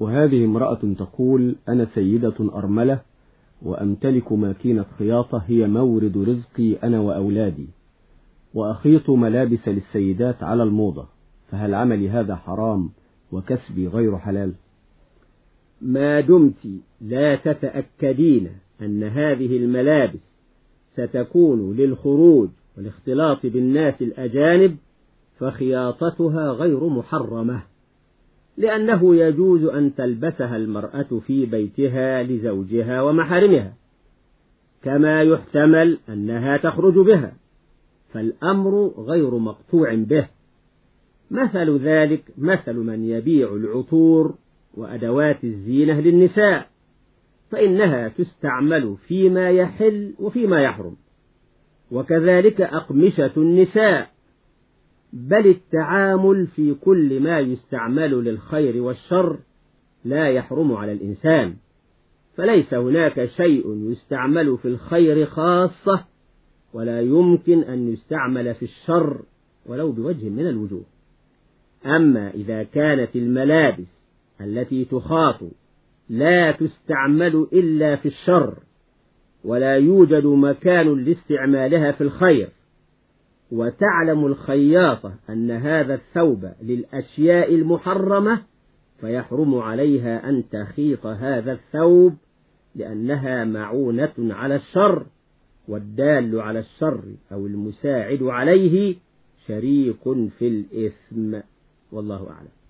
وهذه امرأة تقول أنا سيدة أرملة وأمتلك ماكينة خياطة هي مورد رزقي أنا وأولادي وأخيط ملابس للسيدات على الموضة فهل عملي هذا حرام وكسبي غير حلال؟ ما دمت لا تتأكدين أن هذه الملابس ستكون للخروج والاختلاط بالناس الأجانب فخياطتها غير محرمة. لأنه يجوز أن تلبسها المرأة في بيتها لزوجها ومحارمها كما يحتمل أنها تخرج بها فالأمر غير مقطوع به. مثل ذلك مثل من يبيع العطور وأدوات الزينة للنساء فإنها تستعمل فيما يحل وفيما يحرم وكذلك أقمشة النساء بل التعامل في كل ما يستعمل للخير والشر لا يحرم على الإنسان. فليس هناك شيء يستعمل في الخير خاصة ولا يمكن أن يستعمل في الشر ولو بوجه من الوجوه. أما إذا كانت الملابس التي تخاط لا تستعمل إلا في الشر ولا يوجد مكان لاستعمالها في الخير وتعلم الخياطة أن هذا الثوب للأشياء المحرمة فيحرم عليها أن تخيط هذا الثوب لأنها معونة على الشر والدال على الشر أو المساعد عليه شريك في الإثم. والله أعلم.